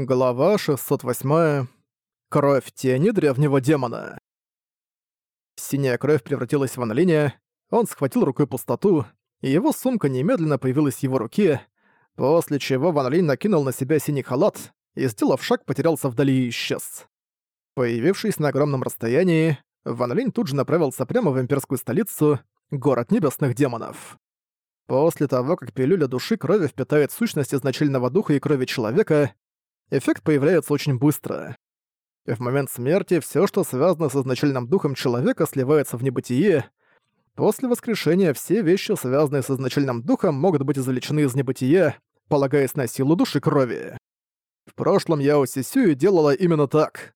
Глава 608. Кровь тени древнего демона. Синяя кровь превратилась в Ван он схватил рукой пустоту, и его сумка немедленно появилась в его руке, после чего Ван Линь накинул на себя синий халат и, сделав шаг, потерялся вдали и исчез. Появившись на огромном расстоянии, Ван Линь тут же направился прямо в имперскую столицу, город небесных демонов. После того, как пилюля души крови впитает сущность изначального духа и крови человека, эффект появляется очень быстро. И в момент смерти все, что связано с изначальным духом человека, сливается в небытие. После воскрешения все вещи, связанные с изначальным духом, могут быть извлечены из небытия, полагаясь на силу души крови. В прошлом Яо Сисюи делала именно так.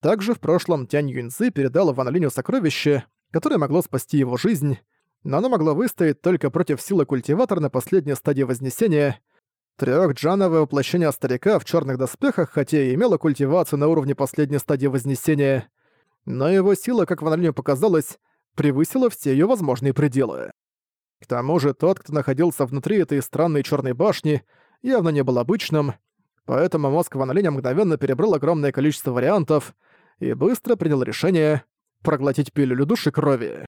Также в прошлом Тянь Юньцзы передала Ван Линю сокровище, которое могло спасти его жизнь, но оно могло выстоять только против силы культиватора на последней стадии Вознесения — Трёхджановое воплощение старика в черных доспехах, хотя и имело культивацию на уровне последней стадии Вознесения, но его сила, как в анализе показалось, превысила все ее возможные пределы. К тому же тот, кто находился внутри этой странной черной башни, явно не был обычным, поэтому мозг Ван Линя мгновенно перебрал огромное количество вариантов и быстро принял решение проглотить пилюлю души крови.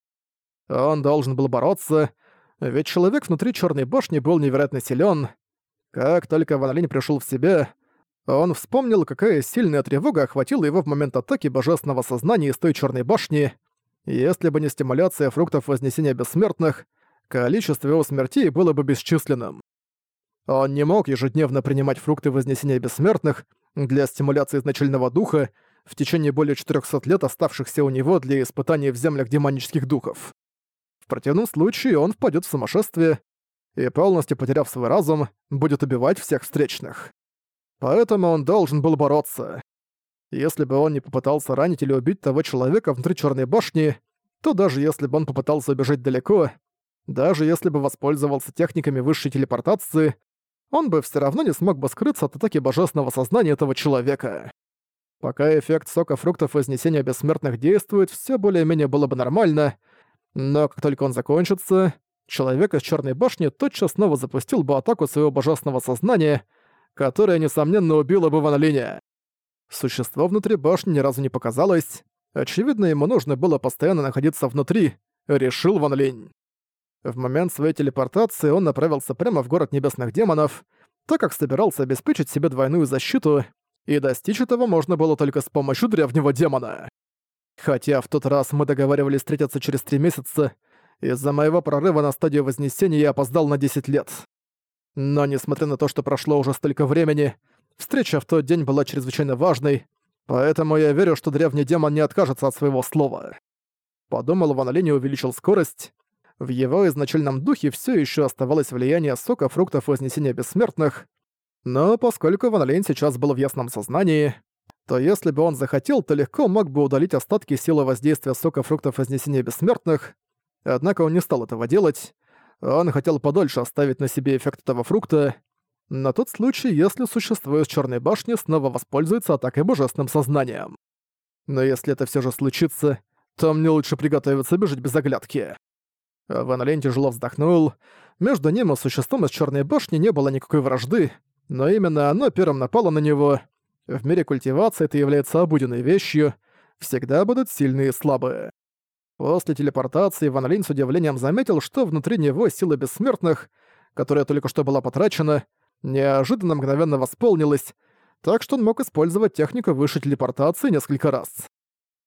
Он должен был бороться, ведь человек внутри черной башни был невероятно силен, как только Ван Линь пришёл в себя, он вспомнил, какая сильная тревога охватила его в момент атаки божественного сознания из той чёрной башни. Если бы не стимуляция фруктов Вознесения Бессмертных, количество его смертей было бы бесчисленным. Он не мог ежедневно принимать фрукты Вознесения Бессмертных для стимуляции изначального духа в течение более 400 лет оставшихся у него для испытаний в землях демонических духов. В противном случае он впадёт в сумасшествие и, полностью потеряв свой разум, будет убивать всех встречных. Поэтому он должен был бороться. Если бы он не попытался ранить или убить того человека внутри Черной башни, то даже если бы он попытался убежать далеко, даже если бы воспользовался техниками высшей телепортации, он бы все равно не смог бы скрыться от атаки божественного сознания этого человека. Пока эффект сока фруктов вознесения бессмертных действует, все более-менее было бы нормально, но как только он закончится, человек из Черной башни тотчас снова запустил бы атаку своего божественного сознания, которая, несомненно, убила бы Ван Линя. Существо внутри башни ни разу не показалось. Очевидно, ему нужно было постоянно находиться внутри, решил Ван Линь. В момент своей телепортации он направился прямо в город небесных демонов, так как собирался обеспечить себе двойную защиту, и достичь этого можно было только с помощью древнего демона. Хотя в тот раз мы договаривались встретиться через три месяца, из-за моего прорыва на стадию Вознесения я опоздал на 10 лет. Но несмотря на то, что прошло уже столько времени, встреча в тот день была чрезвычайно важной, поэтому я верю, что древний демон не откажется от своего слова. Подумал Ван Линь и увеличил скорость. В его изначальном духе все еще оставалось влияние сока фруктов Вознесения Бессмертных, но поскольку Ван Линь сейчас был в ясном сознании, то если бы он захотел, то легко мог бы удалить остатки силы воздействия сока фруктов Вознесения Бессмертных, Однако он не стал этого делать. Он хотел подольше оставить на себе эффект этого фрукта, на тот случай, если существо из Черной башни снова воспользуется атакой божественным сознанием. Но если это все же случится, то мне лучше приготовиться бежать без оглядки. Ван Лень тяжело вздохнул. Между ним и существом из Черной башни не было никакой вражды, но именно оно первым напало на него. В мире культивации это является обыденной вещью. Всегда будут сильные и слабые. После телепортации Ван Линь с удивлением заметил, что внутри него сила бессмертных, которая только что была потрачена, неожиданно мгновенно восполнилась, так что он мог использовать технику высшей телепортации несколько раз.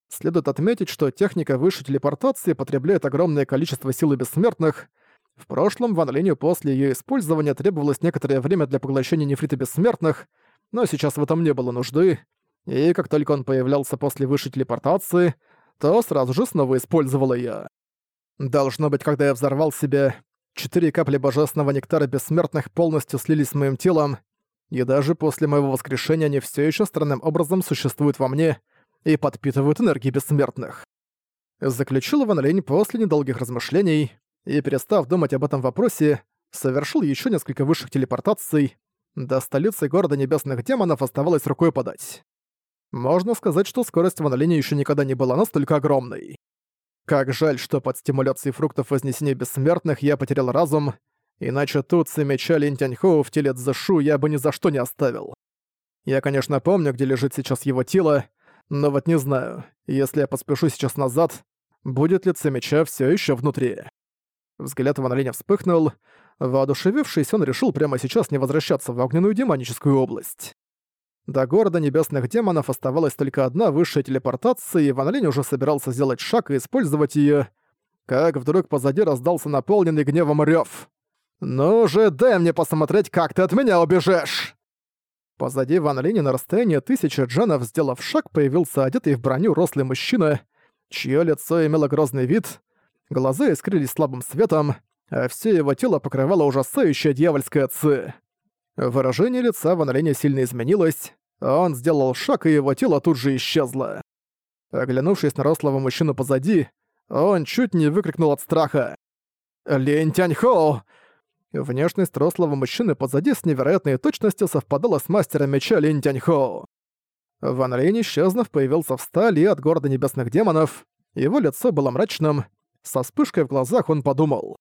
Следует отметить, что техника высшей телепортации потребляет огромное количество силы бессмертных. В прошлом Ван Линю после ее использования требовалось некоторое время для поглощения нефрита бессмертных, но сейчас в этом не было нужды, и как только он появлялся после высшей телепортации — то сразу же снова использовала я. Должно быть, когда я взорвал себя, четыре капли божественного нектара бессмертных полностью слились с моим телом, и даже после моего воскрешения они все еще странным образом существуют во мне и подпитывают энергии бессмертных. Заключил Ван Лень после недолгих размышлений и, перестав думать об этом вопросе, совершил еще несколько высших телепортаций. До столицы города небесных демонов оставалось рукой подать. Можно сказать, что скорость Ван Линя ещё никогда не была настолько огромной. Как жаль, что под стимуляцией фруктов Вознесения Бессмертных я потерял разум, иначе тут и меча Лин в теле Цзэшу я бы ни за что не оставил. Я, конечно, помню, где лежит сейчас его тело, но вот не знаю, если я поспешу сейчас назад, будет лицо меча все еще внутри. Взгляд Ван Линя вспыхнул. Воодушевившись, он решил прямо сейчас не возвращаться в огненную демоническую область. До города небесных демонов оставалась только одна высшая телепортация, и Ван Линь уже собирался сделать шаг и использовать ее, как вдруг позади раздался наполненный гневом рёв. «Ну же, дай мне посмотреть, как ты от меня убежишь!» Позади Ван Линя на расстоянии тысячи джанов, сделав шаг, появился одетый в броню рослый мужчина, чье лицо имело грозный вид, глаза искрились слабым светом, а все его тело покрывало ужасающая дьявольская ци. Выражение лица Ван Линя сильно изменилось, он сделал шаг, и его тело тут же исчезло. Оглянувшись на рослого мужчину позади, он чуть не выкрикнул от страха. «Лень Тяньхоу!» Внешность рослого мужчины позади с невероятной точностью совпадала с мастером меча Линь Тяньхоу. Ван Линь, исчезнув, появился вдали от города небесных демонов. Его лицо было мрачным. Со вспышкой в глазах он подумал.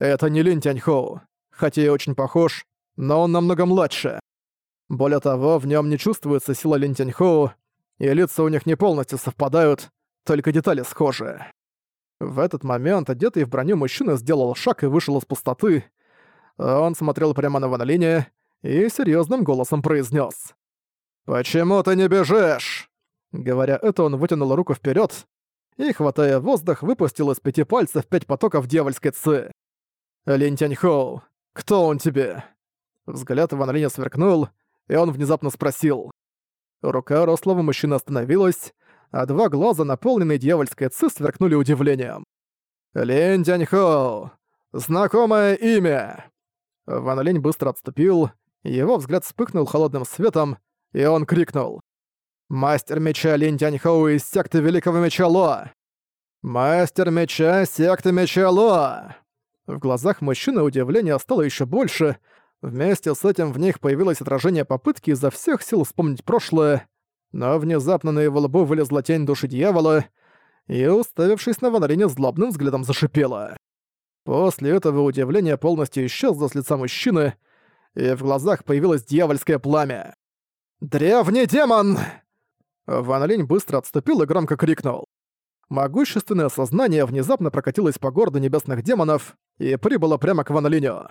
«Это не Линь Тяньхоу. Хотя и очень похож, но он намного младше. Более того, в нем не чувствуется сила Линь Тяньхоу, и лица у них не полностью совпадают, только детали схожи». В этот момент одетый в броню мужчина сделал шаг и вышел из пустоты. Он смотрел прямо на Ван Линя и серьезным голосом произнес: «Почему ты не бежишь?» Говоря это, он вытянул руку вперед и, хватая воздух, выпустил из пяти пальцев пять потоков дьявольской ци. «Линь Тяньхоу, кто он тебе?» Взгляд Ван Линя сверкнул, и он внезапно спросил. Рука рослого мужчины остановилась, а два глаза, наполненные дьявольской ци, сверкнули удивлением. «Линь Тяньхоу, знакомое имя!» Ван Линь быстро отступил, его взгляд вспыхнул холодным светом, и он крикнул. «Мастер меча Линь Тяньхоу из секты Великого Меча Ло!» «Мастер меча секты Меча Ло!» В глазах мужчины удивление стало еще больше, вместе с этим в них появилось отражение попытки изо всех сил вспомнить прошлое, но внезапно на его лбу вылезла тень души дьявола, и, уставившись на Ван злобным взглядом зашипела. После этого удивление полностью исчезло с лица мужчины, и в глазах появилось дьявольское пламя. «Древний демон!» Ван Линь быстро отступил и громко крикнул. Могущественное сознание внезапно прокатилось по городу небесных демонов и прибыло прямо к Ван Линю.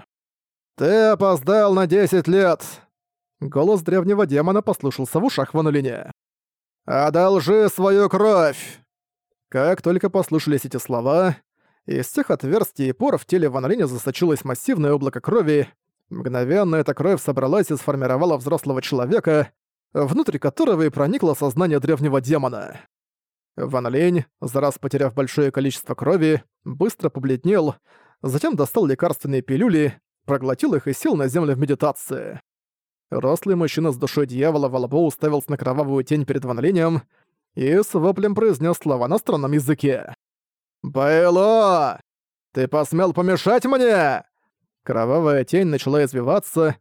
«Ты опоздал на 10 лет!» Голос древнего демона послушался в ушах Ван Линя. «Одолжи свою кровь!» Как только послушались эти слова, из всех отверстий и пор в теле Ван Линя засочилось массивное облако крови. Мгновенно эта кровь собралась и сформировала взрослого человека, внутрь которого и проникло сознание древнего демона. Ван Линь, за раз потеряв большое количество крови, быстро побледнел, затем достал лекарственные пилюли, проглотил их и сел на землю в медитации. Рослый мужчина с душой дьявола во лбу уставился на кровавую тень перед Ван Линем и с воплем произнес слова на странном языке. «Байло! Ты посмел помешать мне!» Кровавая тень начала извиваться,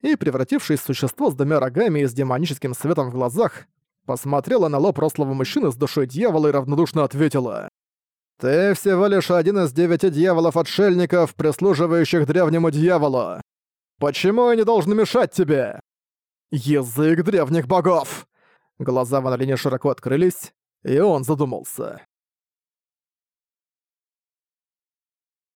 и, превратившись в существо с двумя рогами и с демоническим светом в глазах, посмотрела на лоб рослого мужчины с душой дьявола и равнодушно ответила. «Ты всего лишь один из девяти дьяволов-отшельников, прислуживающих древнему дьяволу. Почему я не должен мешать тебе?» «Язык древних богов!» Глаза Ван широко открылись, и он задумался.